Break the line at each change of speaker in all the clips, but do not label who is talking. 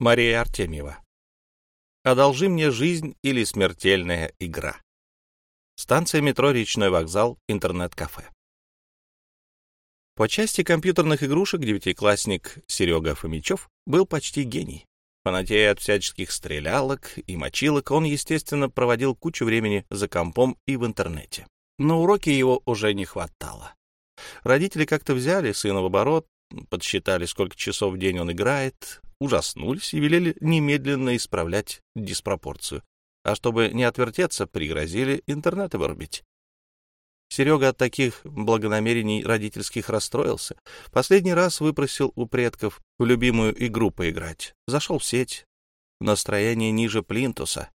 Мария Артемьева. «Одолжи мне жизнь или смертельная игра». Станция метро «Речной вокзал», интернет-кафе. По части компьютерных игрушек девятиклассник Серега Фомичев был почти гений. Фанатея от всяческих стрелялок и мочилок, он, естественно, проводил кучу времени за компом и в интернете. На уроки его уже не хватало. Родители как-то взяли сына в оборот, подсчитали, сколько часов в день он играет, ужаснулись и велели немедленно исправлять диспропорцию. А чтобы не отвертеться, пригрозили интернеты вырубить. Серега от таких благонамерений родительских расстроился. Последний раз выпросил у предков в любимую игру поиграть. Зашел в сеть. Настроение ниже плинтуса.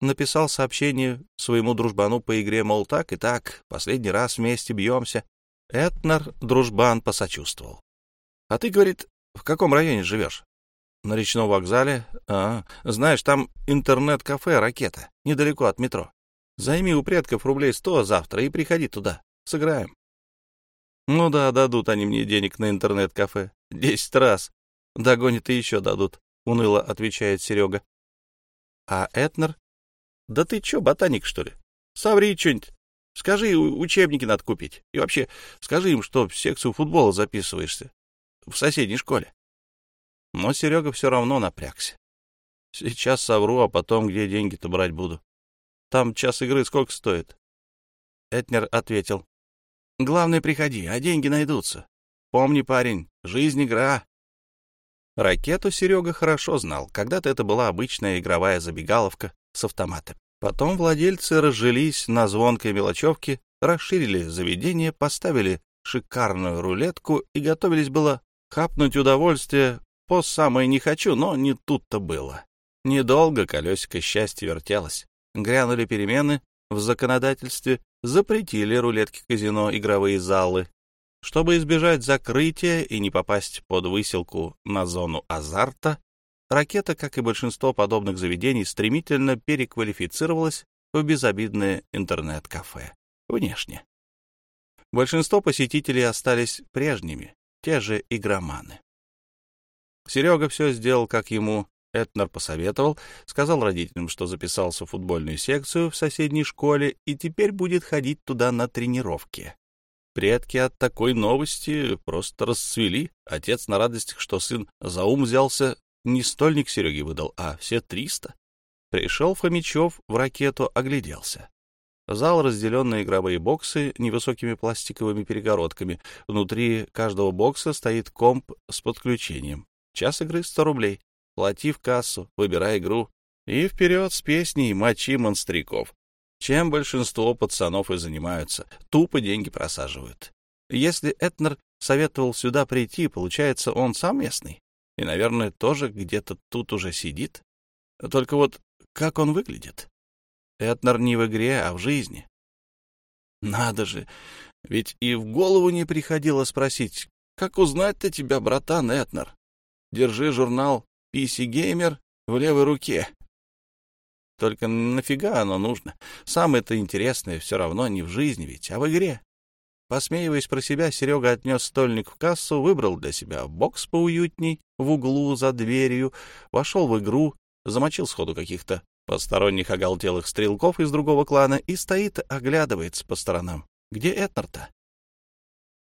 Написал сообщение своему дружбану по игре, мол, так и так, последний раз вместе бьемся. Этнер дружбан посочувствовал. — А ты, говорит, в каком районе живешь? — На речном вокзале. А, знаешь, там интернет-кафе «Ракета», недалеко от метро. Займи у предков рублей сто завтра и приходи туда. Сыграем. Ну да, дадут они мне денег на интернет-кафе. Десять раз. Догонят и еще дадут, — уныло отвечает Серега. А Этнер? Да ты че, ботаник, что ли? Соври что-нибудь. Скажи, учебники надо купить. И вообще, скажи им, что в секцию футбола записываешься. В соседней школе. Но Серега все равно напрягся. Сейчас совру, а потом где деньги-то брать буду? Там час игры сколько стоит? Этнер ответил. Главное, приходи, а деньги найдутся. Помни, парень, жизнь — игра. Ракету Серега хорошо знал. Когда-то это была обычная игровая забегаловка с автоматом. Потом владельцы разжились на звонкой мелочевке, расширили заведение, поставили шикарную рулетку и готовились было хапнуть удовольствие по самое не хочу, но не тут-то было. Недолго колесико счастья вертелось грянули перемены в законодательстве, запретили рулетки-казино, игровые залы. Чтобы избежать закрытия и не попасть под выселку на зону азарта, ракета, как и большинство подобных заведений, стремительно переквалифицировалась в безобидное интернет-кафе. Внешне. Большинство посетителей остались прежними, те же игроманы. Серега все сделал, как ему Этнер посоветовал, сказал родителям, что записался в футбольную секцию в соседней школе и теперь будет ходить туда на тренировки. Предки от такой новости просто расцвели. Отец на радостях, что сын за ум взялся, не стольник Сереге выдал, а все триста. Пришел Фомичев в ракету, огляделся. Зал разделен на игровые боксы невысокими пластиковыми перегородками. Внутри каждого бокса стоит комп с подключением. Час игры — сто рублей. Плати в кассу, выбирай игру. И вперед с песней «Мочи монстряков». Чем большинство пацанов и занимаются. Тупо деньги просаживают. Если Этнер советовал сюда прийти, получается, он сам местный. И, наверное, тоже где-то тут уже сидит. Только вот как он выглядит? Этнер не в игре, а в жизни. Надо же, ведь и в голову не приходило спросить, как узнать-то тебя, братан Этнер? Держи журнал PC-геймер в левой руке. Только нафига оно нужно? Самое-то интересное все равно не в жизни ведь, а в игре. Посмеиваясь про себя, Серега отнес стольник в кассу, выбрал для себя бокс поуютней в углу за дверью, вошел в игру, замочил сходу каких-то посторонних оголтелых стрелков из другого клана и стоит, оглядывается по сторонам. Где Этнер-то?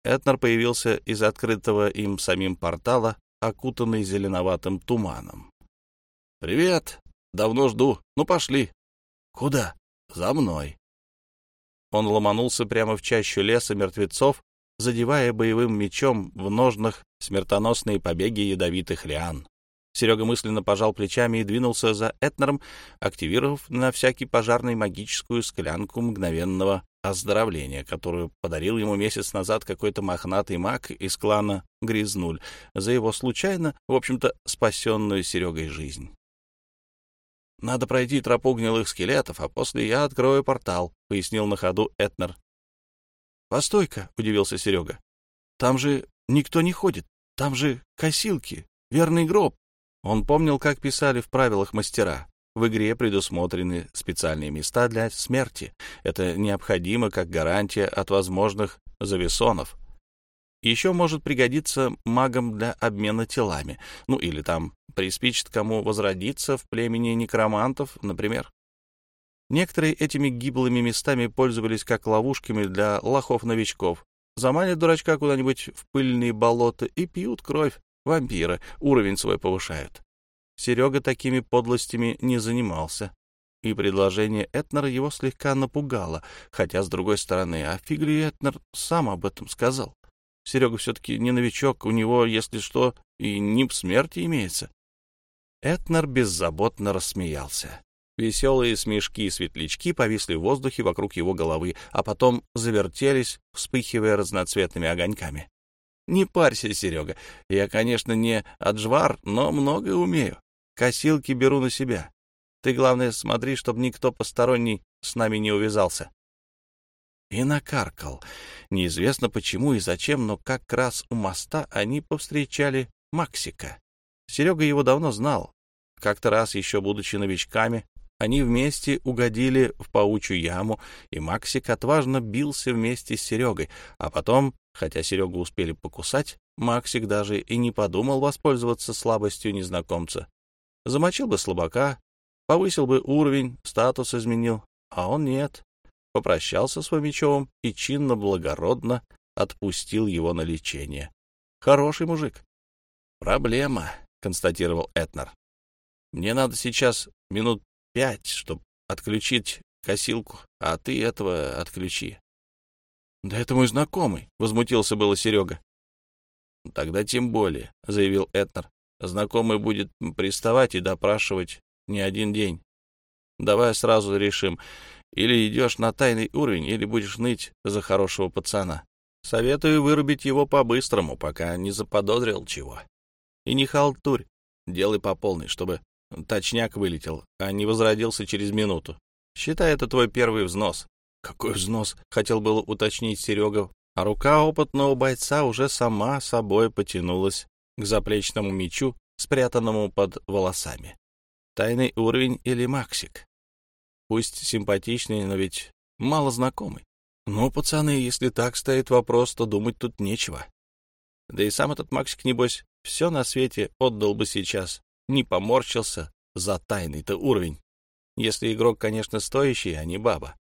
Этнер появился из открытого им самим портала окутанный зеленоватым туманом. — Привет! Давно жду. Ну, пошли. — Куда? — За мной. Он ломанулся прямо в чащу леса мертвецов, задевая боевым мечом в ножнах смертоносные побеги ядовитых лиан. Серега мысленно пожал плечами и двинулся за Этнером, активировав на всякий пожарный магическую склянку мгновенного оздоровления, которую подарил ему месяц назад какой-то мохнатый маг из клана Грязнуль за его случайно, в общем-то, спасенную Серегой жизнь. «Надо пройти тропу гнилых скелетов, а после я открою портал», — пояснил на ходу Этнер. «Постой-ка», — удивился Серега. «Там же никто не ходит. Там же косилки, верный гроб». Он помнил, как писали в правилах мастера. В игре предусмотрены специальные места для смерти. Это необходимо как гарантия от возможных завесонов. Еще может пригодиться магам для обмена телами, ну или там приспичит кому возродиться в племени некромантов, например. Некоторые этими гиблыми местами пользовались как ловушками для лохов-новичков. Заманят дурачка куда-нибудь в пыльные болота и пьют кровь вампира, уровень свой повышают. Серега такими подлостями не занимался, и предложение Этнера его слегка напугало, хотя, с другой стороны, а фигли Этнер сам об этом сказал. Серега все-таки не новичок, у него, если что, и нип смерти имеется. Этнер беззаботно рассмеялся. Веселые смешки и светлячки повисли в воздухе вокруг его головы, а потом завертелись, вспыхивая разноцветными огоньками. «Не парься, Серега. Я, конечно, не отжвар, но многое умею. Косилки беру на себя. Ты, главное, смотри, чтобы никто посторонний с нами не увязался». И накаркал. Неизвестно почему и зачем, но как раз у моста они повстречали Максика. Серега его давно знал. Как-то раз, еще будучи новичками, они вместе угодили в паучью яму, и Максик отважно бился вместе с Серегой, а потом, хотя Серегу успели покусать, Максик даже и не подумал воспользоваться слабостью незнакомца. Замочил бы слабака, повысил бы уровень, статус изменил, а он нет. Попрощался с Фомичевым и чинно-благородно отпустил его на лечение. Хороший мужик. «Проблема», — констатировал Этнер. «Мне надо сейчас минут пять, чтобы отключить косилку, а ты этого отключи. — Да это мой знакомый, — возмутился было Серега. — Тогда тем более, — заявил Этнер. — Знакомый будет приставать и допрашивать не один день. Давай сразу решим, или идешь на тайный уровень, или будешь ныть за хорошего пацана. Советую вырубить его по-быстрому, пока не заподозрил чего. И не халтурь, делай по полной, чтобы Точняк вылетел, а не возродился через минуту. Считай, это твой первый взнос. Какой взнос? Хотел было уточнить Серега, а рука опытного бойца уже сама собой потянулась к заплечному мечу, спрятанному под волосами. Тайный уровень или Максик? Пусть симпатичный, но ведь мало знакомый. Ну, пацаны, если так стоит вопрос, то думать тут нечего. Да и сам этот Максик, небось, все на свете отдал бы сейчас, не поморщился за тайный-то уровень. Если игрок, конечно, стоящий, а не баба.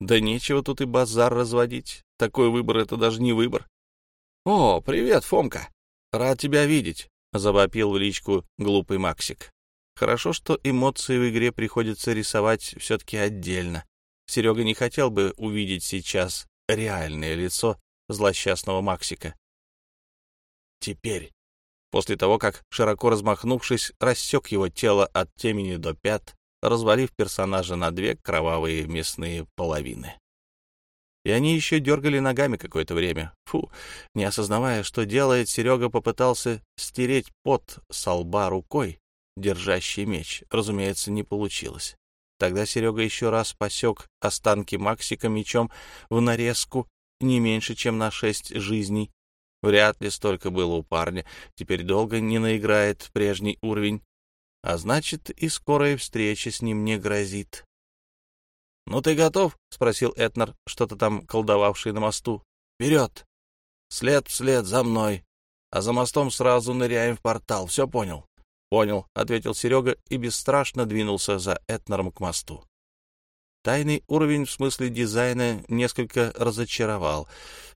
Да нечего тут и базар разводить. Такой выбор — это даже не выбор. — О, привет, Фомка! Рад тебя видеть! — завопил в личку глупый Максик. Хорошо, что эмоции в игре приходится рисовать все-таки отдельно. Серега не хотел бы увидеть сейчас реальное лицо злосчастного Максика. Теперь после того, как, широко размахнувшись, рассек его тело от темени до пят, развалив персонажа на две кровавые мясные половины. И они еще дергали ногами какое-то время. Фу, не осознавая, что делает, Серега попытался стереть пот со лба рукой, держащий меч. Разумеется, не получилось. Тогда Серега еще раз посек останки Максика мечом в нарезку не меньше, чем на шесть жизней, Вряд ли столько было у парня. Теперь долго не наиграет прежний уровень. А значит, и скорая встреча с ним не грозит. — Ну ты готов? — спросил Этнер, что-то там колдовавший на мосту. — Вперед! След вслед за мной. А за мостом сразу ныряем в портал. Все понял? — Понял, — ответил Серега и бесстрашно двинулся за Этнером к мосту. Тайный уровень в смысле дизайна несколько разочаровал.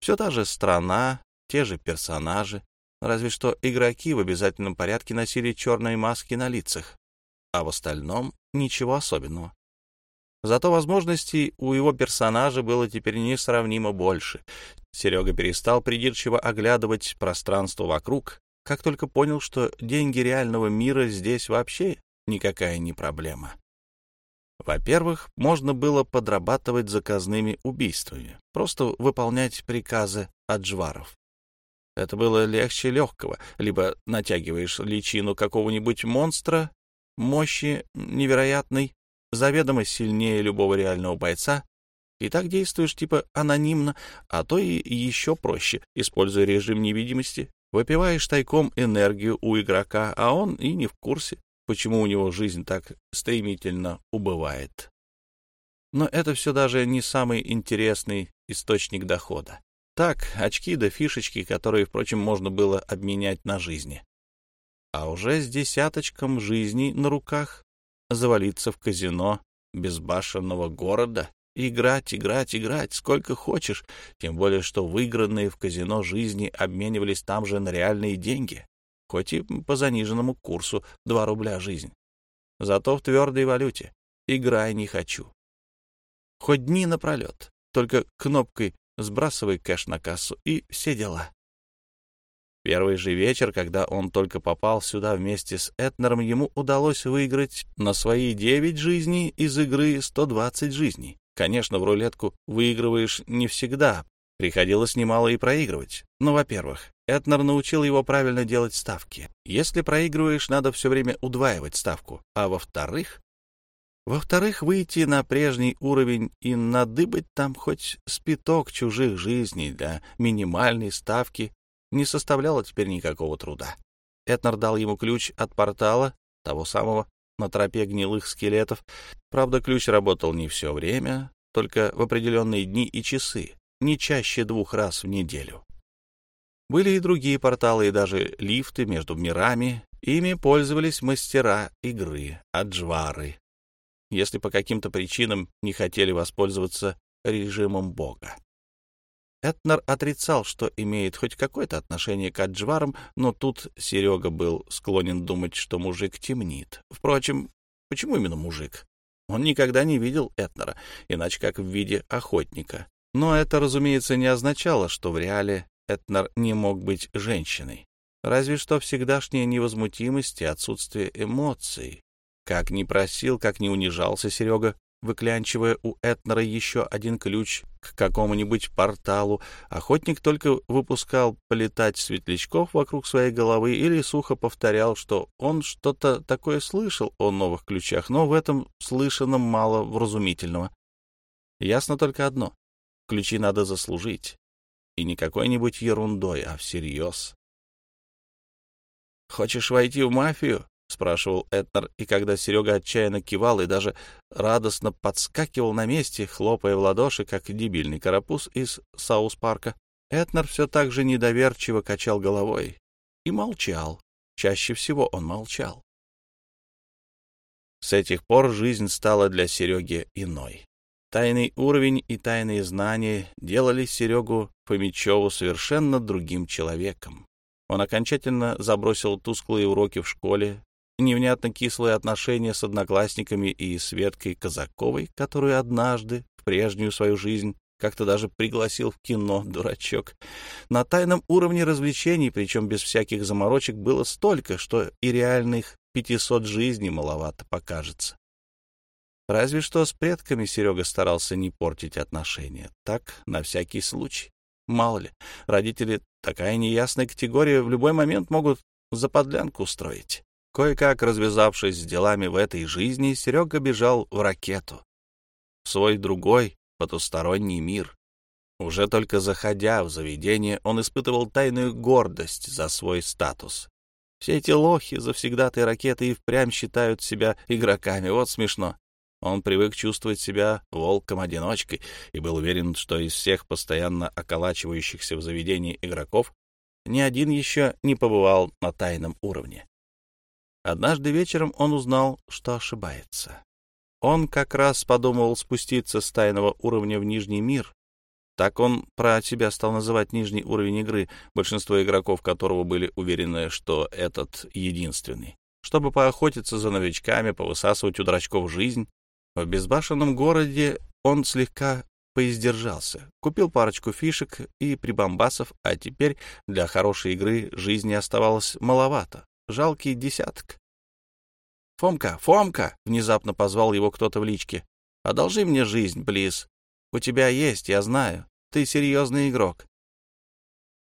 Все та же страна, те же персонажи, разве что игроки в обязательном порядке носили черные маски на лицах, а в остальном ничего особенного. Зато возможностей у его персонажа было теперь несравнимо больше. Серега перестал придирчиво оглядывать пространство вокруг, как только понял, что деньги реального мира здесь вообще никакая не проблема. Во-первых, можно было подрабатывать заказными убийствами, просто выполнять приказы от жваров. Это было легче легкого. Либо натягиваешь личину какого-нибудь монстра, мощи невероятной, заведомо сильнее любого реального бойца, и так действуешь типа анонимно, а то и еще проще, используя режим невидимости. Выпиваешь тайком энергию у игрока, а он и не в курсе, почему у него жизнь так стремительно убывает. Но это все даже не самый интересный источник дохода. Так, очки да фишечки, которые, впрочем, можно было обменять на жизни. а уже с десяточком жизней на руках завалиться в казино безбашенного города играть, играть, играть, сколько хочешь, тем более что выигранные в казино жизни обменивались там же на реальные деньги, хоть и по заниженному курсу 2 рубля жизнь. Зато в твердой валюте. Играй не хочу. Хоть дни напролет, только кнопкой сбрасывай кэш на кассу и все дела. Первый же вечер, когда он только попал сюда вместе с Этнером, ему удалось выиграть на свои 9 жизней из игры 120 жизней. Конечно, в рулетку выигрываешь не всегда, приходилось немало и проигрывать. Но, во-первых, Этнер научил его правильно делать ставки. Если проигрываешь, надо все время удваивать ставку. А во-вторых, во-вторых, выйти на прежний уровень и надыбать там хоть спиток чужих жизней для минимальной ставки не составляло теперь никакого труда. Этнер дал ему ключ от портала, того самого, на тропе гнилых скелетов. Правда, ключ работал не все время, только в определенные дни и часы, не чаще двух раз в неделю. Были и другие порталы, и даже лифты между мирами. Ими пользовались мастера игры, аджвары, если по каким-то причинам не хотели воспользоваться режимом бога. Этнер отрицал, что имеет хоть какое-то отношение к Аджварам, но тут Серега был склонен думать, что мужик темнит. Впрочем, почему именно мужик? Он никогда не видел Этнера, иначе как в виде охотника. Но это, разумеется, не означало, что в реале Этнер не мог быть женщиной. Разве что всегдашняя невозмутимость и отсутствие эмоций. Как ни просил, как ни унижался Серега, выклянчивая у Этнера еще один ключ к какому-нибудь порталу, охотник только выпускал полетать светлячков вокруг своей головы или сухо повторял, что он что-то такое слышал о новых ключах, но в этом слышанном мало вразумительного. Ясно только одно — ключи надо заслужить. И не какой-нибудь ерундой, а всерьез. «Хочешь войти в мафию?» — спрашивал Этнер, и когда Серега отчаянно кивал и даже радостно подскакивал на месте, хлопая в ладоши, как дебильный карапуз из Саус-парка, Этнер все так же недоверчиво качал головой и молчал. Чаще всего он молчал. С этих пор жизнь стала для Сереги иной. Тайный уровень и тайные знания делали Серегу Фомичеву совершенно другим человеком. Он окончательно забросил тусклые уроки в школе, невнятно кислые отношения с одноклассниками и Светкой Казаковой, которую однажды, в прежнюю свою жизнь, как-то даже пригласил в кино, дурачок. На тайном уровне развлечений, причем без всяких заморочек, было столько, что и реальных 500 жизней маловато покажется. Разве что с предками Серега старался не портить отношения. Так, на всякий случай. Мало ли, родители такая неясная категория в любой момент могут заподлянку устроить. Кое-как развязавшись с делами в этой жизни, Серега бежал в ракету. В свой другой, потусторонний мир. Уже только заходя в заведение, он испытывал тайную гордость за свой статус. Все эти лохи, завсегдатые ракеты, и впрямь считают себя игроками. Вот смешно. Он привык чувствовать себя волком-одиночкой и был уверен, что из всех постоянно околачивающихся в заведении игроков ни один еще не побывал на тайном уровне. Однажды вечером он узнал, что ошибается. Он как раз подумывал спуститься с тайного уровня в Нижний мир. Так он про себя стал называть нижний уровень игры, большинство игроков которого были уверены, что этот единственный. Чтобы поохотиться за новичками, повысасывать у дурачков жизнь. В безбашенном городе он слегка поиздержался, купил парочку фишек и прибамбасов, а теперь для хорошей игры жизни оставалось маловато жалкий десяток. «Фомка, Фомка!» — внезапно позвал его кто-то в личке. «Одолжи мне жизнь, Близ. У тебя есть, я знаю. Ты серьезный игрок».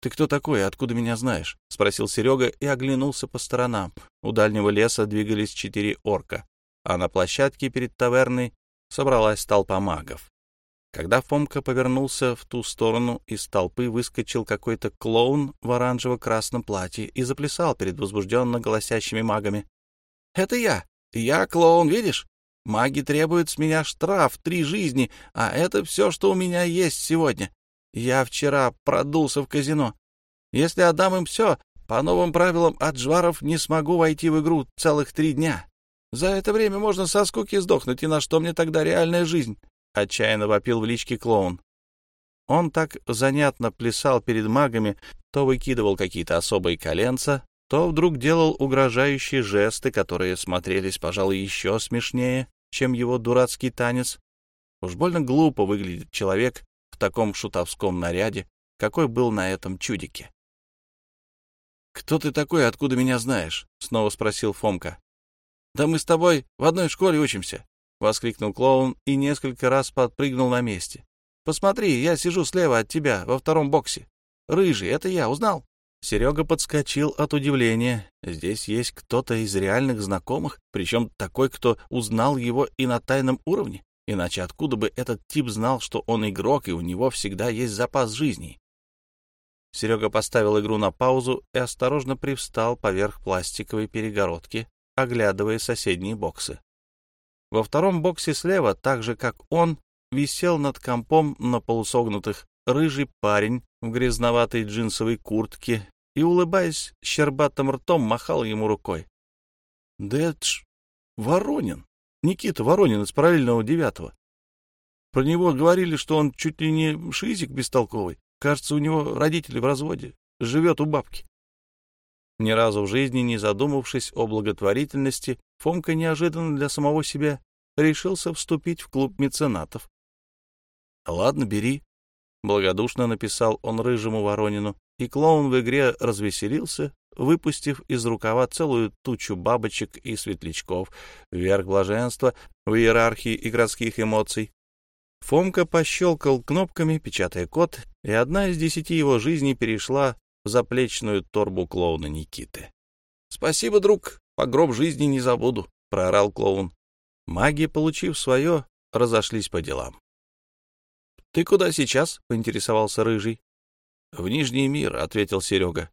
«Ты кто такой откуда меня знаешь?» — спросил Серега и оглянулся по сторонам. У дальнего леса двигались четыре орка, а на площадке перед таверной собралась толпа магов. Когда Фомка повернулся в ту сторону, из толпы выскочил какой-то клоун в оранжево-красном платье и заплясал перед возбужденно голосящими магами. — Это я! Я клоун, видишь? Маги требуют с меня штраф три жизни, а это все, что у меня есть сегодня. Я вчера продулся в казино. Если отдам им все, По новым правилам от жваров не смогу войти в игру целых три дня. За это время можно со скуки сдохнуть, и на что мне тогда реальная жизнь? — отчаянно вопил в личке клоун. Он так занятно плясал перед магами, то выкидывал какие-то особые коленца, то вдруг делал угрожающие жесты, которые смотрелись, пожалуй, еще смешнее, чем его дурацкий танец. Уж больно глупо выглядит человек в таком шутовском наряде, какой был на этом чудике. «Кто ты такой, откуда меня знаешь?» — снова спросил Фомка. «Да мы с тобой в одной школе учимся», — воскликнул клоун и несколько раз подпрыгнул на месте. «Посмотри, я сижу слева от тебя во втором боксе. Рыжий, это я, узнал?» Серега подскочил от удивления. Здесь есть кто-то из реальных знакомых, причем такой, кто узнал его и на тайном уровне. Иначе откуда бы этот тип знал, что он игрок, и у него всегда есть запас жизней? Серега поставил игру на паузу и осторожно привстал поверх пластиковой перегородки, оглядывая соседние боксы. Во втором боксе слева, так же как он, висел над компом на полусогнутых рыжий парень в грязноватой джинсовой куртке и, улыбаясь щербатым ртом, махал ему рукой. — Да это ж Воронин, Никита Воронин из параллельного девятого. Про него говорили, что он чуть ли не шизик бестолковый. Кажется, у него родители в разводе, живет у бабки. Ни разу в жизни не задумавшись о благотворительности, Фомка неожиданно для самого себя решился вступить в клуб меценатов. — Ладно, бери, — благодушно написал он рыжему Воронину, и клоун в игре развеселился, выпустив из рукава целую тучу бабочек и светлячков, вверх блаженства в иерархии и городских эмоций. Фомка пощелкал кнопками, печатая код, и одна из десяти его жизней перешла в заплечную торбу клоуна Никиты. — Спасибо, друг, по гроб жизни не забуду, — проорал клоун. Маги, получив свое, разошлись по делам. — Ты куда сейчас? — поинтересовался Рыжий. — В Нижний мир, — ответил Серега.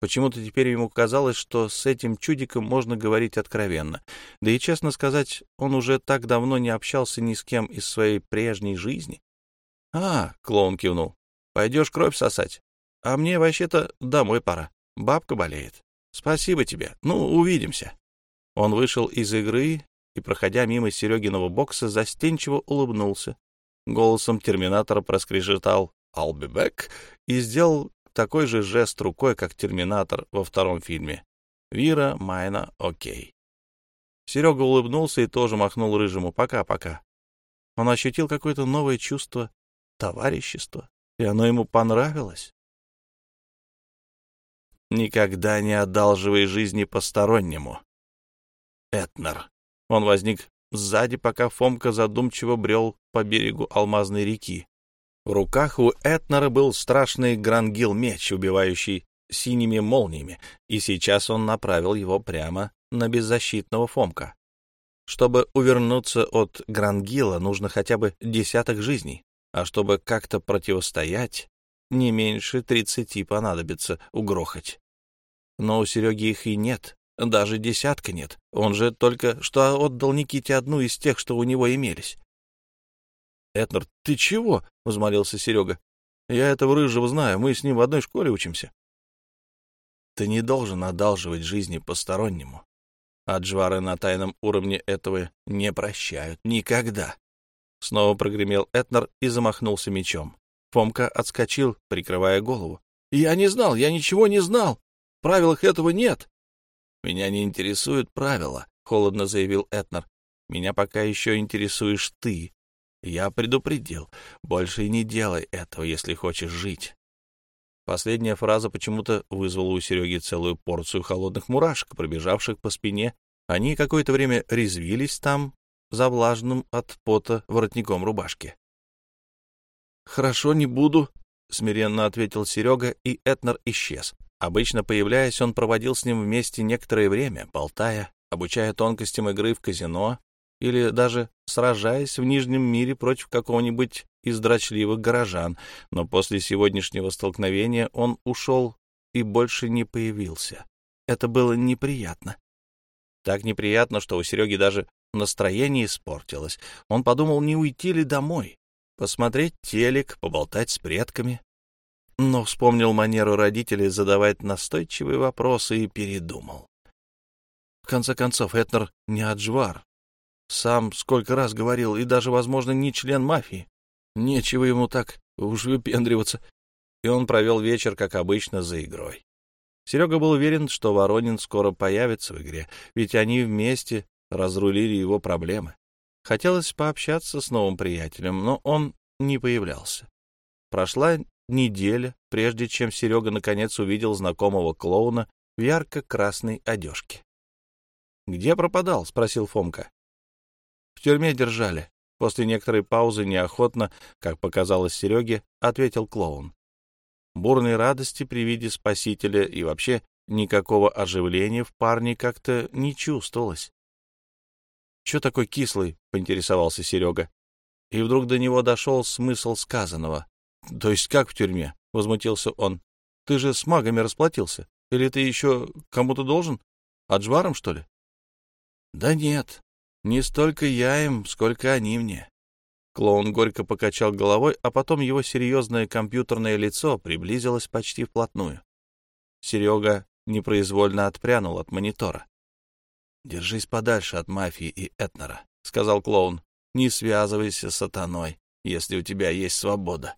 Почему-то теперь ему казалось, что с этим чудиком можно говорить откровенно. Да и, честно сказать, он уже так давно не общался ни с кем из своей прежней жизни. — А, — клоун кивнул, — пойдешь кровь сосать? А мне вообще-то домой пора. Бабка болеет. Спасибо тебе. Ну, увидимся. Он вышел из игры и, проходя мимо Серегиного бокса, застенчиво улыбнулся. Голосом терминатора проскрежетал «I'll be back» и сделал такой же жест рукой, как терминатор во втором фильме. «Вира, Майна, окей». Серега улыбнулся и тоже махнул рыжему «пока-пока». Он ощутил какое-то новое чувство товарищества, и оно ему понравилось. Никогда не одалживай жизни постороннему. Этнер. Он возник сзади, пока Фомка задумчиво брел по берегу алмазной реки. В руках у Этнера был страшный грангил-меч, убивающий синими молниями, и сейчас он направил его прямо на беззащитного Фомка. Чтобы увернуться от Грангила, нужно хотя бы десяток жизней, а чтобы как-то противостоять, не меньше тридцати понадобится угрохать. Но у Сереги их и нет, даже десятка нет. Он же только что отдал Никите одну из тех, что у него имелись. — Этнер, ты чего? — взмолился Серега. — Я этого рыжего знаю, мы с ним в одной школе учимся. — Ты не должен одалживать жизни постороннему. Аджвары на тайном уровне этого не прощают. Никогда. Снова прогремел Этнер и замахнулся мечом. Фомка отскочил, прикрывая голову. — Я не знал, я ничего не знал. Правилах этого нет. — Меня не интересуют правила, — холодно заявил Этнер. — Меня пока еще интересуешь ты. Я предупредил. Больше не делай этого, если хочешь жить. Последняя фраза почему-то вызвала у Сереги целую порцию холодных мурашек, пробежавших по спине. Они какое-то время резвились там, за влажным от пота воротником рубашки. «Хорошо, не буду», — смиренно ответил Серега, и Этнер исчез. Обычно, появляясь, он проводил с ним вместе некоторое время, болтая, обучая тонкостям игры в казино или даже сражаясь в Нижнем мире против какого-нибудь из дрочливых горожан, но после сегодняшнего столкновения он ушел и больше не появился. Это было неприятно. Так неприятно, что у Сереги даже настроение испортилось. Он подумал, не уйти ли домой посмотреть телек, поболтать с предками. Но вспомнил манеру родителей задавать настойчивые вопросы и передумал. В конце концов, Этнер не Аджвар. Сам сколько раз говорил, и даже, возможно, не член мафии. Нечего ему так уж выпендриваться. И он провел вечер, как обычно, за игрой. Серега был уверен, что Воронин скоро появится в игре, ведь они вместе разрулили его проблемы. Хотелось пообщаться с новым приятелем, но он не появлялся. Прошла неделя, прежде чем Серега наконец увидел знакомого клоуна в ярко-красной одежке. — Где пропадал? — спросил Фомка. — В тюрьме держали. После некоторой паузы неохотно, как показалось Сереге, ответил клоун. Бурной радости при виде спасителя и вообще никакого оживления в парне как-то не чувствовалось. — Че такой кислый? — поинтересовался Серега. И вдруг до него дошел смысл сказанного. — То есть как в тюрьме? — возмутился он. — Ты же с магами расплатился. Или ты еще кому-то должен? Аджваром, что ли? Да нет, не столько я им, сколько они мне. Клоун горько покачал головой, а потом его серьезное компьютерное лицо приблизилось почти вплотную. Серега непроизвольно отпрянул от монитора. «Держись подальше от мафии и Этнера», — сказал клоун. «Не связывайся с сатаной, если у тебя есть свобода».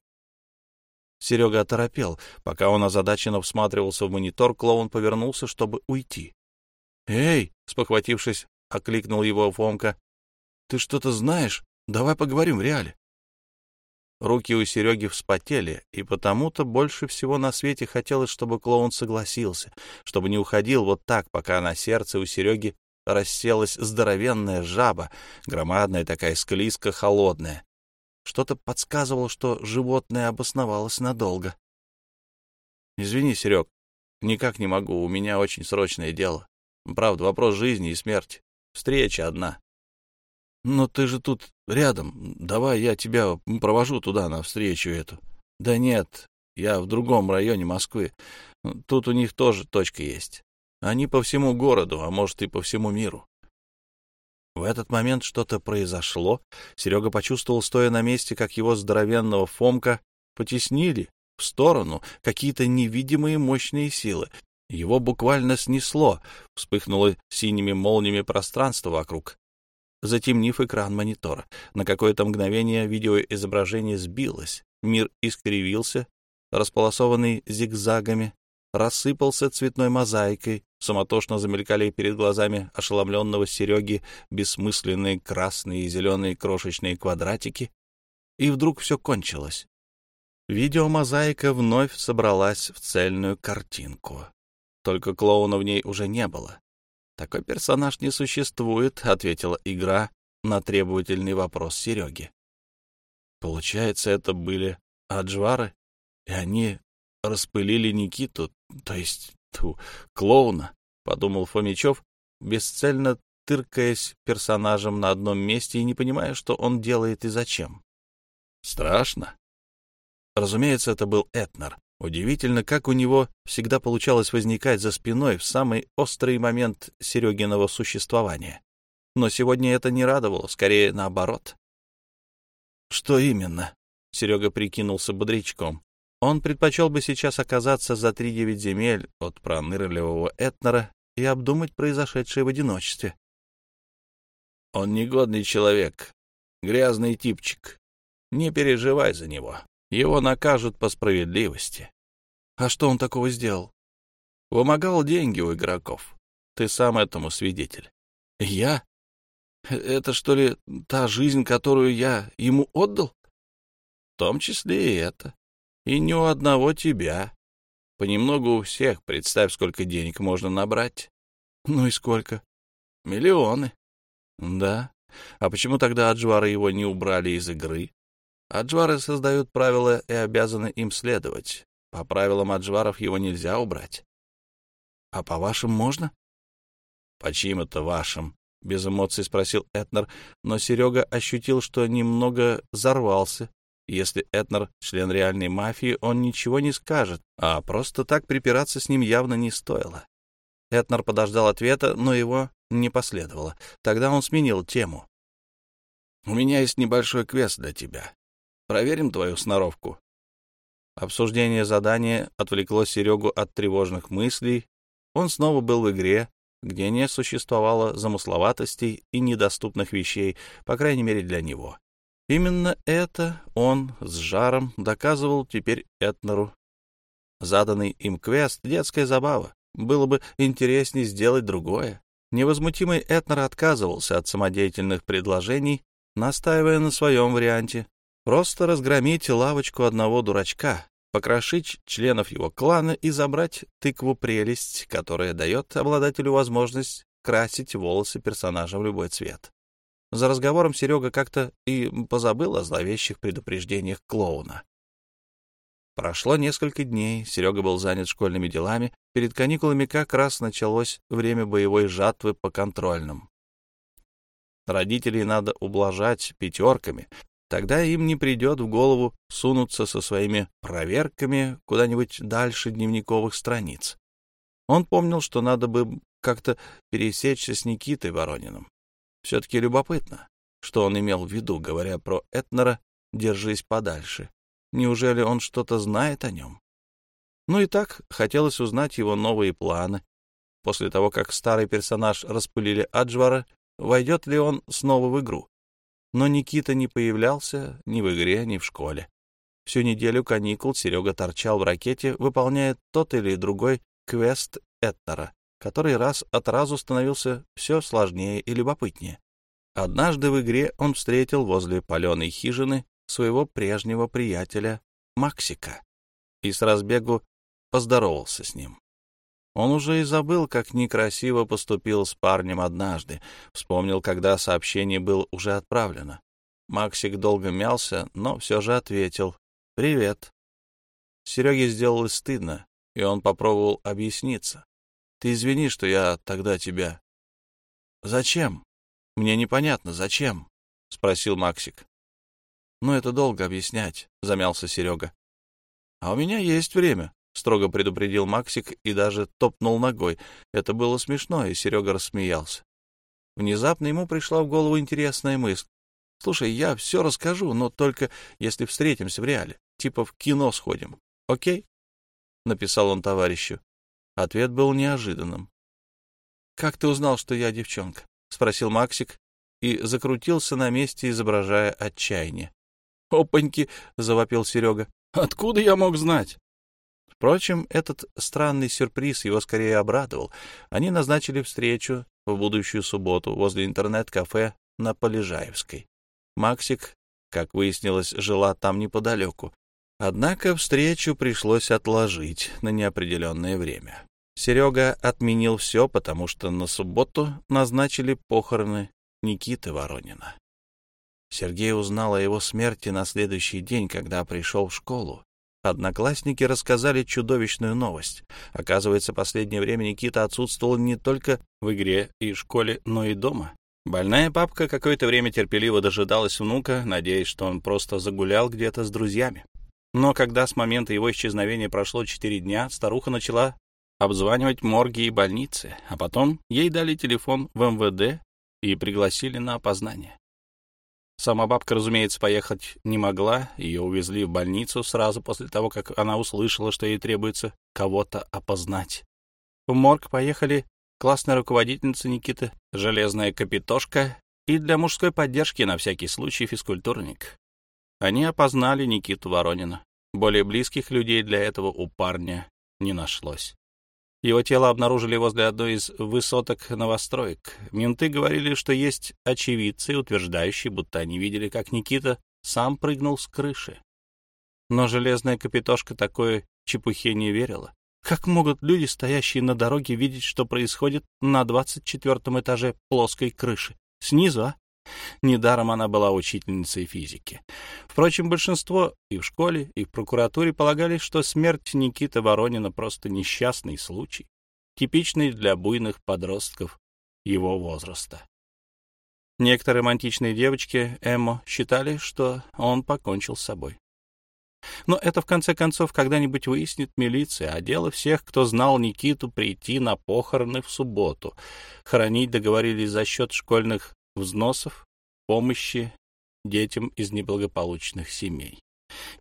Серега оторопел. Пока он озадаченно всматривался в монитор, клоун повернулся, чтобы уйти. «Эй!» — спохватившись, — окликнул его Фомка. — Ты что-то знаешь? Давай поговорим в реале. Руки у Сереги вспотели, и потому-то больше всего на свете хотелось, чтобы клоун согласился, чтобы не уходил вот так, пока на сердце у Сереги расселась здоровенная жаба, громадная такая, склизко-холодная. Что-то подсказывало, что животное обосновалось надолго. — Извини, Серег, никак не могу, у меня очень срочное дело. Правда, вопрос жизни и смерти. Встреча одна. Но ты же тут рядом. Давай я тебя провожу туда, на встречу эту. Да нет, я в другом районе Москвы. Тут у них тоже точка есть. Они по всему городу, а может и по всему миру. В этот момент что-то произошло. Серега почувствовал, стоя на месте, как его здоровенного Фомка потеснили в сторону какие-то невидимые мощные силы. Его буквально снесло, вспыхнуло синими молниями пространство вокруг, затемнив экран монитора. На какое-то мгновение видеоизображение сбилось, мир искривился, располосованный зигзагами, рассыпался цветной мозаикой, суматошно замелькали перед глазами ошеломленного Сереги бессмысленные красные и зеленые крошечные квадратики, и вдруг все кончилось. Видеомозаика вновь собралась в цельную картинку. Только клоуна в ней уже не было. «Такой персонаж не существует», — ответила игра на требовательный вопрос Сереги. Получается, это были аджвары, и они распылили Никиту, то есть ту, клоуна, — подумал Фомичев, бесцельно тыркаясь персонажем на одном месте и не понимая, что он делает и зачем. Страшно. Разумеется, это был Этнер, Удивительно, как у него всегда получалось возникать за спиной в самый острый момент Серегиного существования. Но сегодня это не радовало, скорее наоборот. «Что именно?» — Серега прикинулся бодрячком. Он предпочел бы сейчас оказаться за три девять земель от пронырливого Этнера и обдумать произошедшее в одиночестве. «Он негодный человек, грязный типчик. Не переживай за него. Его накажут по справедливости. А что он такого сделал? Вымогал деньги у игроков. Ты сам этому свидетель. Я? Это что ли та жизнь, которую я ему отдал? В том числе и это. И ни у одного тебя. Понемногу у всех. Представь, сколько денег можно набрать. Ну и сколько? Миллионы. Да. А почему тогда Аджвары его не убрали из игры? Аджвары создают правила и обязаны им следовать. По правилам Аджваров его нельзя убрать. А по вашим можно? По чьим это вашим? Без эмоций спросил Этнер, но Серега ощутил, что немного взорвался. Если Этнер — член реальной мафии, он ничего не скажет, а просто так припираться с ним явно не стоило. Этнер подождал ответа, но его не последовало. Тогда он сменил тему. «У меня есть небольшой квест для тебя. Проверим твою сноровку. Обсуждение задания отвлекло Серегу от тревожных мыслей. Он снова был в игре, где не существовало замысловатостей и недоступных вещей, по крайней мере для него. Именно это он с жаром доказывал теперь Этнеру. Заданный им квест — детская забава. Было бы интереснее сделать другое. Невозмутимый Этнер отказывался от самодеятельных предложений, настаивая на своем варианте. Просто разгромить лавочку одного дурачка, покрошить членов его клана и забрать тыкву-прелесть, которая дает обладателю возможность красить волосы персонажа в любой цвет. За разговором Серега как-то и позабыл о зловещих предупреждениях клоуна. Прошло несколько дней, Серега был занят школьными делами. Перед каникулами как раз началось время боевой жатвы по контрольным. Родителей надо ублажать пятерками, тогда им не придет в голову сунуться со своими проверками куда-нибудь дальше дневниковых страниц. Он помнил, что надо бы как-то пересечься с Никитой Ворониным. Все-таки любопытно, что он имел в виду, говоря про Этнера «держись подальше». Неужели он что-то знает о нем? Ну и так хотелось узнать его новые планы. После того, как старый персонаж распылили Аджвара, войдет ли он снова в игру. Но Никита не появлялся ни в игре, ни в школе. Всю неделю каникул Серега торчал в ракете, выполняя тот или другой квест Этнера, который раз от разу становился все сложнее и любопытнее. Однажды в игре он встретил возле паленой хижины своего прежнего приятеля Максика и с разбегу поздоровался с ним. Он уже и забыл, как некрасиво поступил с парнем однажды, вспомнил, когда сообщение было уже отправлено. Максик долго мялся, но все же ответил «Привет». Сереге сделалось стыдно, и он попробовал объясниться. Ты извини, что я тогда тебя... — Зачем? Мне непонятно, зачем? — спросил Максик. — Ну, это долго объяснять, — замялся Серега. — А у меня есть время, — строго предупредил Максик и даже топнул ногой. Это было смешно, и Серега рассмеялся. Внезапно ему пришла в голову интересная мысль. — Слушай, я все расскажу, но только если встретимся в реале. Типа в кино сходим. Окей? — написал он товарищу. Ответ был неожиданным. «Как ты узнал, что я девчонка?» — спросил Максик и закрутился на месте, изображая отчаяние. «Опаньки!» — завопил Серега. «Откуда я мог знать?» Впрочем, этот странный сюрприз его скорее обрадовал. Они назначили встречу в будущую субботу возле интернет-кафе на Полежаевской. Максик, как выяснилось, жила там неподалеку, Однако встречу пришлось отложить на неопределенное время. Серега отменил все, потому что на субботу назначили похороны Никиты Воронина. Сергей узнал о его смерти на следующий день, когда пришел в школу. Одноклассники рассказали чудовищную новость. Оказывается, последнее время Никита отсутствовал не только в игре и школе, но и дома. Больная папка какое-то время терпеливо дожидалась внука, надеясь, что он просто загулял где-то с друзьями. Но когда с момента его исчезновения прошло четыре дня, старуха начала обзванивать морги и больницы, а потом ей дали телефон в МВД и пригласили на опознание. Сама бабка, разумеется, поехать не могла, ее увезли в больницу сразу после того, как она услышала, что ей требуется кого-то опознать. В морг поехали классная руководительница Никиты, железная капитошка и для мужской поддержки на всякий случай физкультурник. Они опознали Никиту Воронина. Более близких людей для этого у парня не нашлось. Его тело обнаружили возле одной из высоток новостроек. Менты говорили, что есть очевидцы, утверждающие, будто они видели, как Никита сам прыгнул с крыши. Но железная капитошка такой чепухе не верила. Как могут люди, стоящие на дороге, видеть, что происходит на двадцать четвертом этаже плоской крыши? Снизу, а? Недаром она была учительницей физики. Впрочем, большинство и в школе, и в прокуратуре полагали, что смерть Никиты Воронина просто несчастный случай, типичный для буйных подростков его возраста. Некоторые романтичные девочки Эмо считали, что он покончил с собой. Но это, в конце концов, когда-нибудь выяснит милиция, а дело всех, кто знал Никиту, прийти на похороны в субботу. Хоронить договорились за счет школьных взносов, помощи детям из неблагополучных семей.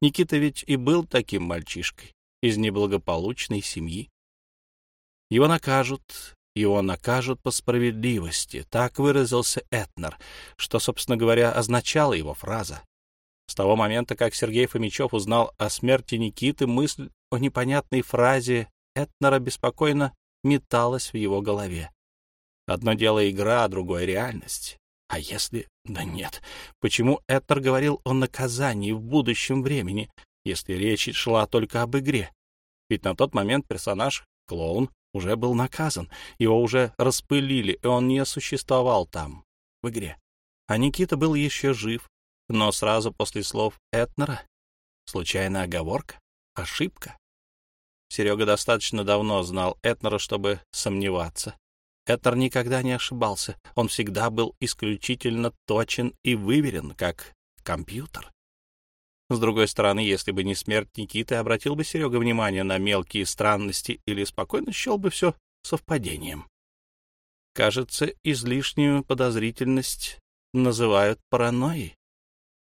Никита ведь и был таким мальчишкой из неблагополучной семьи. Его накажут, его накажут по справедливости. Так выразился Этнер, что, собственно говоря, означала его фраза. С того момента, как Сергей Фомичев узнал о смерти Никиты, мысль о непонятной фразе Этнера беспокойно металась в его голове. Одно дело игра, а другое — реальность. А если... Да нет. Почему Этнер говорил о наказании в будущем времени, если речь шла только об игре? Ведь на тот момент персонаж, клоун, уже был наказан, его уже распылили, и он не существовал там, в игре. А Никита был еще жив, но сразу после слов Этнера случайная оговорка, ошибка. Серега достаточно давно знал Этнера, чтобы сомневаться. Этнер никогда не ошибался, он всегда был исключительно точен и выверен, как компьютер. С другой стороны, если бы не смерть Никиты, обратил бы Серега внимание на мелкие странности или спокойно счел бы все совпадением. Кажется, излишнюю подозрительность называют паранойей.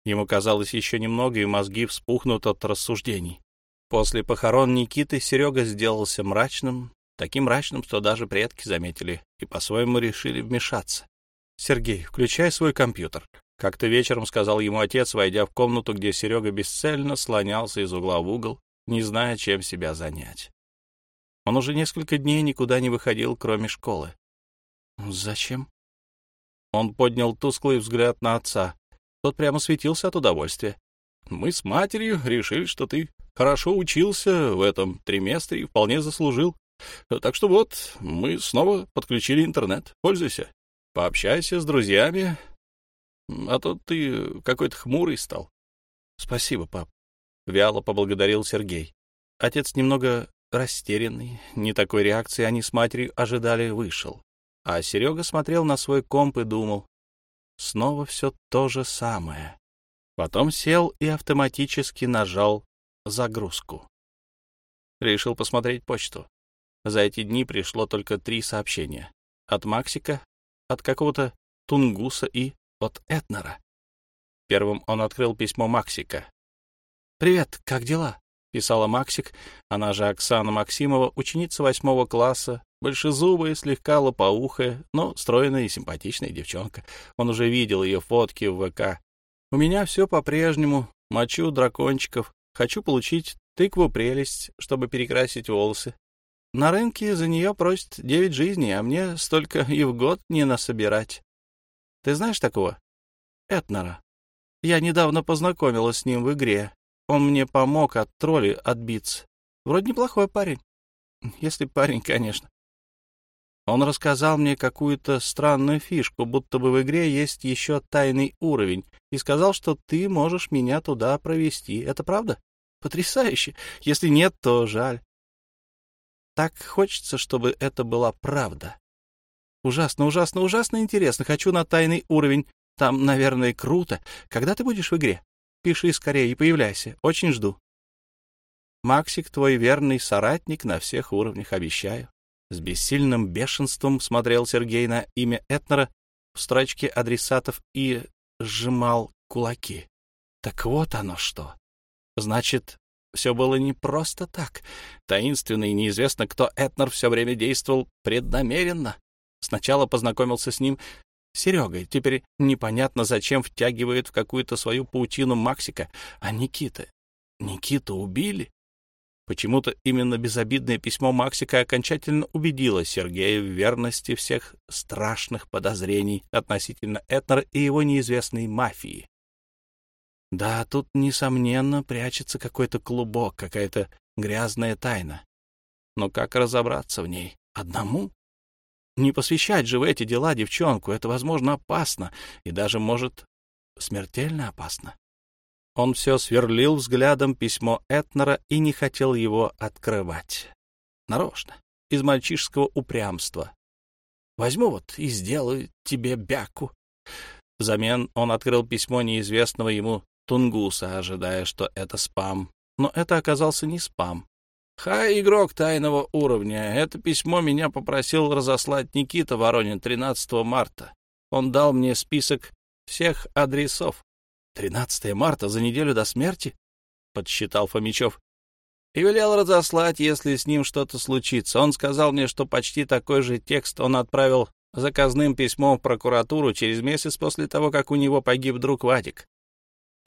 Ему казалось еще немного, и мозги вспухнут от рассуждений. После похорон Никиты Серега сделался мрачным, таким мрачным, что даже предки заметили и по-своему решили вмешаться. «Сергей, включай свой компьютер», — как-то вечером сказал ему отец, войдя в комнату, где Серега бесцельно слонялся из угла в угол, не зная, чем себя занять. Он уже несколько дней никуда не выходил, кроме школы. «Зачем?» Он поднял тусклый взгляд на отца. Тот прямо светился от удовольствия. «Мы с матерью решили, что ты хорошо учился в этом триместре и вполне заслужил. Так что вот, мы снова подключили интернет. Пользуйся. Пообщайся с друзьями. А то ты какой-то хмурый стал». «Спасибо, пап», — вяло поблагодарил Сергей. Отец немного растерянный, не такой реакции они с матерью ожидали, вышел. А Серега смотрел на свой комп и думал, Снова все то же самое. Потом сел и автоматически нажал загрузку. Решил посмотреть почту. За эти дни пришло только три сообщения. От Максика, от какого-то Тунгуса и от Этнера. Первым он открыл письмо Максика. «Привет, как дела?» — писала Максик, она же Оксана Максимова, ученица восьмого класса, Большезубая, слегка лопоухая, но стройная и симпатичная девчонка. Он уже видел ее фотки в ВК. У меня все по-прежнему. Мочу дракончиков. Хочу получить тыкву-прелесть, чтобы перекрасить волосы. На рынке за нее просят девять жизней, а мне столько и в год не насобирать. Ты знаешь такого? Этнера. Я недавно познакомилась с ним в игре. Он мне помог от тролли отбиться. Вроде неплохой парень. Если парень, конечно. Он рассказал мне какую-то странную фишку, будто бы в игре есть еще тайный уровень, и сказал, что ты можешь меня туда провести. Это правда? Потрясающе. Если нет, то жаль. Так хочется, чтобы это была правда. Ужасно, ужасно, ужасно интересно. Хочу на тайный уровень. Там, наверное, круто. Когда ты будешь в игре? Пиши скорее и появляйся. Очень жду. Максик, твой верный соратник на всех уровнях, обещаю. С бессильным бешенством смотрел Сергей на имя Этнера в строчке адресатов и сжимал кулаки. Так вот оно что. Значит, все было не просто так. Таинственно и неизвестно, кто Этнер все время действовал преднамеренно. Сначала познакомился с ним Серегой, теперь непонятно, зачем втягивает в какую-то свою паутину Максика. А Никита? Никиту убили? Почему-то именно безобидное письмо Максика окончательно убедило Сергея в верности всех страшных подозрений относительно Этнера и его неизвестной мафии. Да, тут, несомненно, прячется какой-то клубок, какая-то грязная тайна. Но как разобраться в ней? Одному? Не посвящать же в эти дела девчонку, это, возможно, опасно и даже, может, смертельно опасно. Он все сверлил взглядом письмо Этнера и не хотел его открывать. Нарочно, из мальчишеского упрямства. Возьму вот и сделаю тебе бяку. Взамен он открыл письмо неизвестного ему Тунгуса, ожидая, что это спам. Но это оказался не спам. «Хай, игрок тайного уровня, это письмо меня попросил разослать Никита Воронин 13 марта. Он дал мне список всех адресов. 13 марта, за неделю до смерти? подсчитал Фомичев. И велел разослать, если с ним что-то случится. Он сказал мне, что почти такой же текст он отправил заказным письмом в прокуратуру через месяц после того, как у него погиб друг Вадик.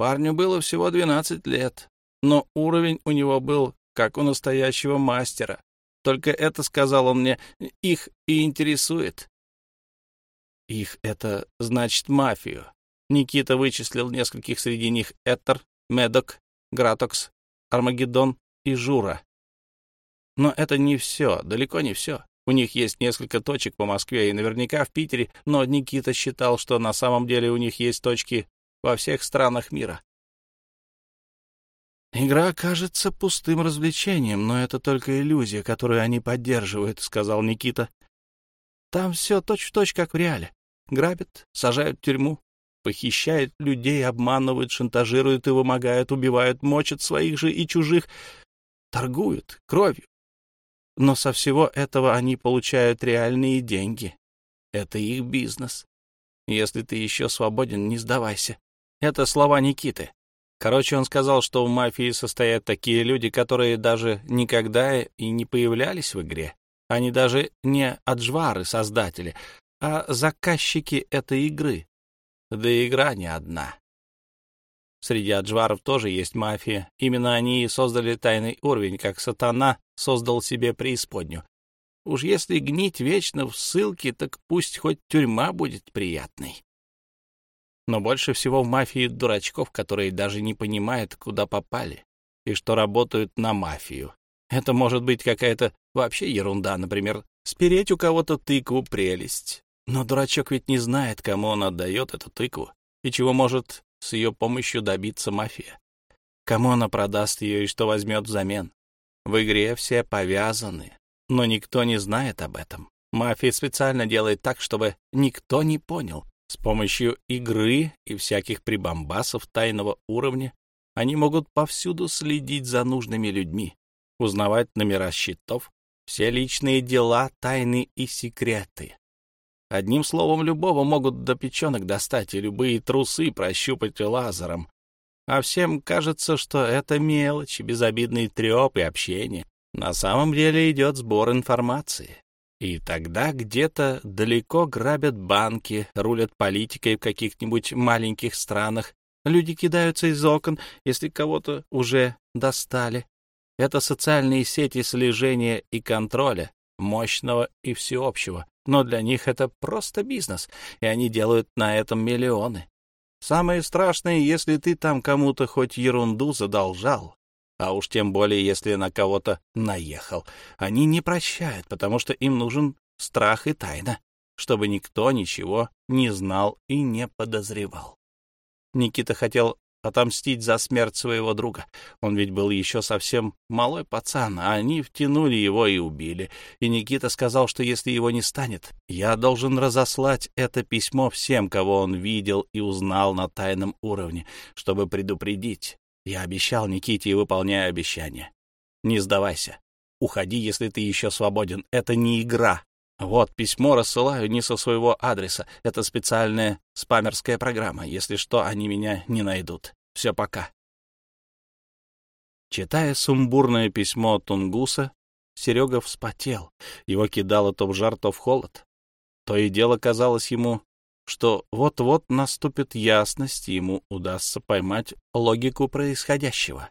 Парню было всего 12 лет, но уровень у него был как у настоящего мастера. Только это, сказал он мне, их и интересует. Их — это значит мафию. Никита вычислил нескольких среди них Этер, Медок, Гратокс, Армагеддон и Жура. Но это не все, далеко не все. У них есть несколько точек по Москве и наверняка в Питере, но Никита считал, что на самом деле у них есть точки во всех странах мира. «Игра кажется пустым развлечением, но это только иллюзия, которую они поддерживают», — сказал Никита. «Там все точь-в-точь, точь, как в реале. Грабят, сажают в тюрьму, похищают людей, обманывают, шантажируют и вымогают, убивают, мочат своих же и чужих, торгуют кровью. Но со всего этого они получают реальные деньги. Это их бизнес. Если ты еще свободен, не сдавайся. Это слова Никиты. Короче, он сказал, что в мафии состоят такие люди, которые даже никогда и не появлялись в игре. Они даже не аджвары-создатели, а заказчики этой игры. Да и игра не одна. Среди аджваров тоже есть мафия. Именно они и создали тайный уровень, как сатана создал себе преисподнюю. Уж если гнить вечно в ссылке, так пусть хоть тюрьма будет приятной. Но больше всего в мафии дурачков, которые даже не понимают, куда попали и что работают на мафию. Это может быть какая-то вообще ерунда, например, спереть у кого-то тыкву прелесть. Но дурачок ведь не знает, кому он отдает эту тыкву и чего может с ее помощью добиться мафия. Кому она продаст ее и что возьмет взамен. В игре все повязаны, но никто не знает об этом. Мафия специально делает так, чтобы никто не понял, с помощью игры и всяких прибамбасов тайного уровня они могут повсюду следить за нужными людьми, узнавать номера счетов, все личные дела, тайны и секреты. Одним словом, любого могут до печенок достать и любые трусы прощупать лазером. А всем кажется, что это мелочи, безобидный треп и общение. На самом деле идет сбор информации. И тогда где-то далеко грабят банки, рулят политикой в каких-нибудь маленьких странах. Люди кидаются из окон, если кого-то уже достали. Это социальные сети слежения и контроля, мощного и всеобщего. Но для них это просто бизнес, и они делают на этом миллионы. Самое страшное, если ты там кому-то хоть ерунду задолжал, а уж тем более, если на кого-то наехал. Они не прощают, потому что им нужен страх и тайна, чтобы никто ничего не знал и не подозревал. Никита хотел отомстить за смерть своего друга. Он ведь был еще совсем малой пацан, а они втянули его и убили. И Никита сказал, что если его не станет, я должен разослать это письмо всем, кого он видел и узнал на тайном уровне, чтобы предупредить, я обещал Никите и выполняю обещание. Не сдавайся. Уходи, если ты еще свободен. Это не игра. Вот, письмо рассылаю не со своего адреса. Это специальная спамерская программа. Если что, они меня не найдут. Все, пока. Читая сумбурное письмо Тунгуса, Серега вспотел. Его кидало то в жар, то в холод. То и дело казалось ему, что вот-вот наступит ясность, ему удастся поймать логику происходящего.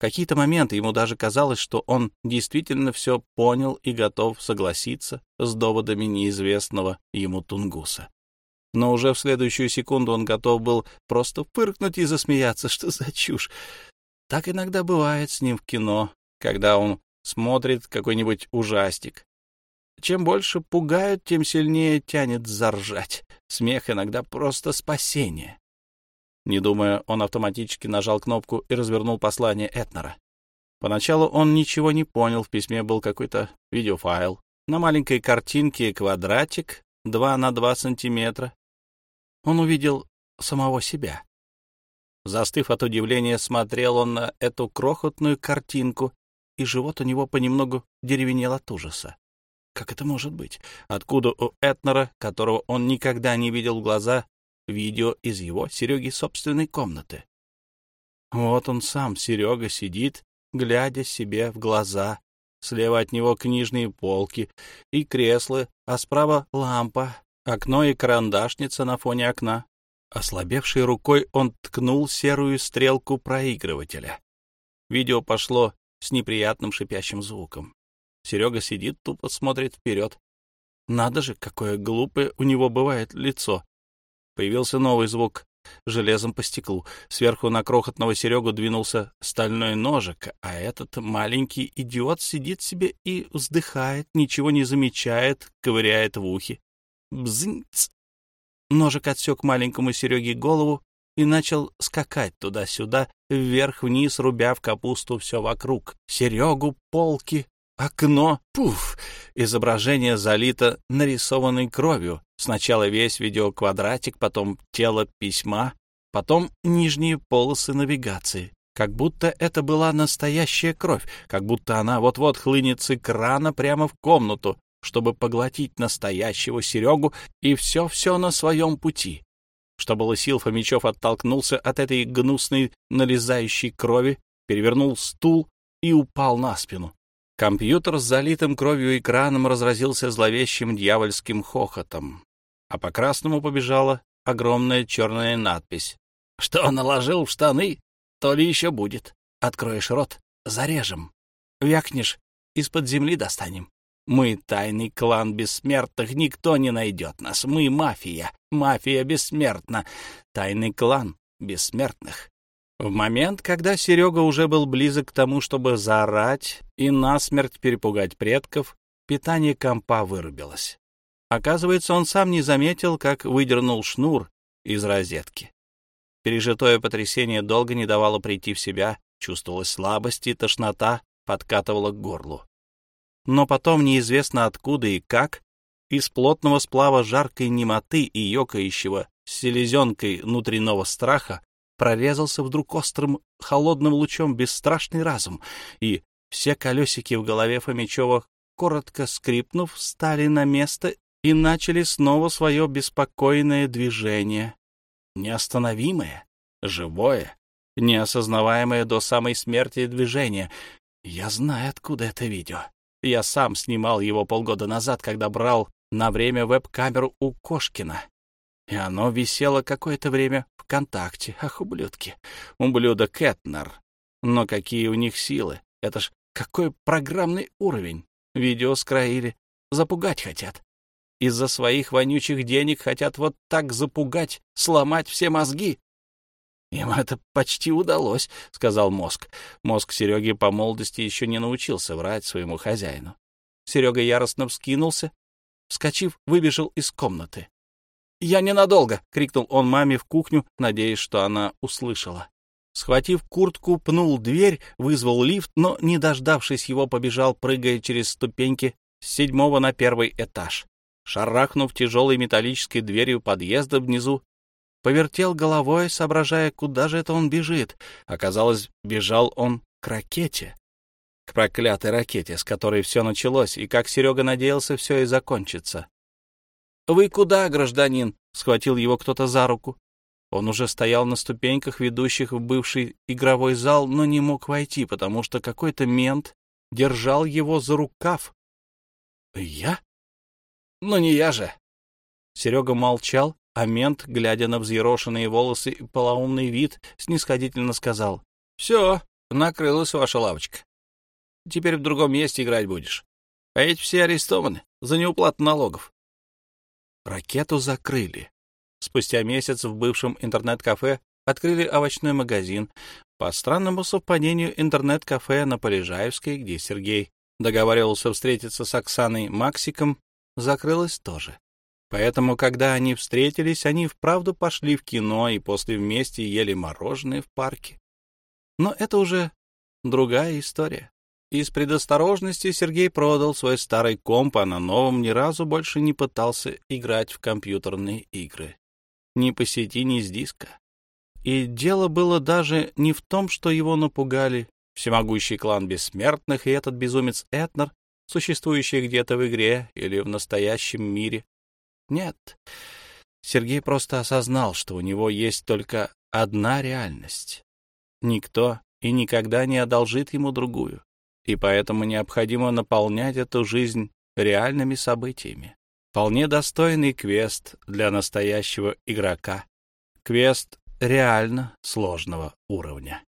Какие-то моменты ему даже казалось, что он действительно все понял и готов согласиться с доводами неизвестного ему Тунгуса. Но уже в следующую секунду он готов был просто фыркнуть и засмеяться, что за чушь. Так иногда бывает с ним в кино, когда он смотрит какой-нибудь ужастик, чем больше пугают, тем сильнее тянет заржать. Смех иногда просто спасение. Не думая, он автоматически нажал кнопку и развернул послание Этнера. Поначалу он ничего не понял, в письме был какой-то видеофайл. На маленькой картинке квадратик 2 на 2 сантиметра. Он увидел самого себя. Застыв от удивления, смотрел он на эту крохотную картинку, и живот у него понемногу деревенел от ужаса. Как это может быть? Откуда у Этнера, которого он никогда не видел в глаза, видео из его, Сереги, собственной комнаты? Вот он сам, Серега, сидит, глядя себе в глаза. Слева от него книжные полки и кресла, а справа лампа, окно и карандашница на фоне окна. Ослабевшей рукой он ткнул серую стрелку проигрывателя. Видео пошло с неприятным шипящим звуком. Серега сидит, тупо смотрит вперед. Надо же, какое глупое у него бывает лицо. Появился новый звук железом по стеклу. Сверху на крохотного Серегу двинулся стальной ножик, а этот маленький идиот сидит себе и вздыхает, ничего не замечает, ковыряет в ухе. Бзынц! Ножик отсек маленькому Сереге голову и начал скакать туда-сюда, вверх-вниз, рубя в капусту все вокруг. Серегу, полки, окно, пуф! Изображение залито нарисованной кровью. Сначала весь видеоквадратик, потом тело письма, потом нижние полосы навигации. Как будто это была настоящая кровь, как будто она вот-вот хлынет с экрана прямо в комнату, чтобы поглотить настоящего Серегу и все-все на своем пути. Что было сил, Фомичев оттолкнулся от этой гнусной налезающей крови, перевернул стул и упал на спину. Компьютер с залитым кровью экраном разразился зловещим дьявольским хохотом, а по красному побежала огромная черная надпись. «Что наложил в штаны, то ли еще будет. Откроешь рот — зарежем. Вякнешь — из-под земли достанем. Мы тайный клан бессмертных, никто не найдет нас. Мы мафия, мафия бессмертна, тайный клан бессмертных. В момент, когда Серега уже был близок к тому, чтобы заорать и насмерть перепугать предков, питание компа вырубилось. Оказывается, он сам не заметил, как выдернул шнур из розетки. Пережитое потрясение долго не давало прийти в себя, чувствовалась слабость и тошнота подкатывала к горлу. Но потом неизвестно откуда и как, из плотного сплава жаркой немоты и ёкающего с селезенкой внутреннего страха прорезался вдруг острым холодным лучом бесстрашный разум, и все колесики в голове Фомичева, коротко скрипнув, встали на место и начали снова свое беспокойное движение, неостановимое, живое, неосознаваемое до самой смерти движение. Я знаю, откуда это видео. Я сам снимал его полгода назад, когда брал на время веб-камеру у Кошкина. И оно висело какое-то время ВКонтакте. Ах, ублюдки. Ублюдок Этнер. Но какие у них силы. Это ж какой программный уровень. Видео скроили. Запугать хотят. Из-за своих вонючих денег хотят вот так запугать, сломать все мозги. «Им это почти удалось», — сказал мозг. Мозг Сереги по молодости еще не научился врать своему хозяину. Серега яростно вскинулся, вскочив, выбежал из комнаты. «Я ненадолго!» — крикнул он маме в кухню, надеясь, что она услышала. Схватив куртку, пнул дверь, вызвал лифт, но, не дождавшись его, побежал, прыгая через ступеньки с седьмого на первый этаж. Шарахнув тяжелой металлической дверью подъезда внизу, повертел головой, соображая, куда же это он бежит. Оказалось, бежал он к ракете. К проклятой ракете, с которой все началось, и, как Серега надеялся, все и закончится. «Вы куда, гражданин?» — схватил его кто-то за руку. Он уже стоял на ступеньках, ведущих в бывший игровой зал, но не мог войти, потому что какой-то мент держал его за рукав. «Я? Ну не я же!» Серега молчал, а мент, глядя на взъерошенные волосы и полоумный вид, снисходительно сказал. «Все, накрылась ваша лавочка. Теперь в другом месте играть будешь. А эти все арестованы за неуплату налогов. Ракету закрыли. Спустя месяц в бывшем интернет-кафе открыли овощной магазин. По странному совпадению интернет-кафе на Полежаевской, где Сергей договаривался встретиться с Оксаной Максиком, закрылось тоже. Поэтому, когда они встретились, они вправду пошли в кино и после вместе ели мороженое в парке. Но это уже другая история. Из предосторожности Сергей продал свой старый комп, а на новом ни разу больше не пытался играть в компьютерные игры. Ни по сети, ни с диска. И дело было даже не в том, что его напугали всемогущий клан бессмертных и этот безумец Этнер, существующий где-то в игре или в настоящем мире. Нет, Сергей просто осознал, что у него есть только одна реальность. никто и никогда не одолжит ему другую, и поэтому необходимо наполнять эту жизнь реальными событиями. Вполне достойный квест для настоящего игрока. Квест реально сложного уровня.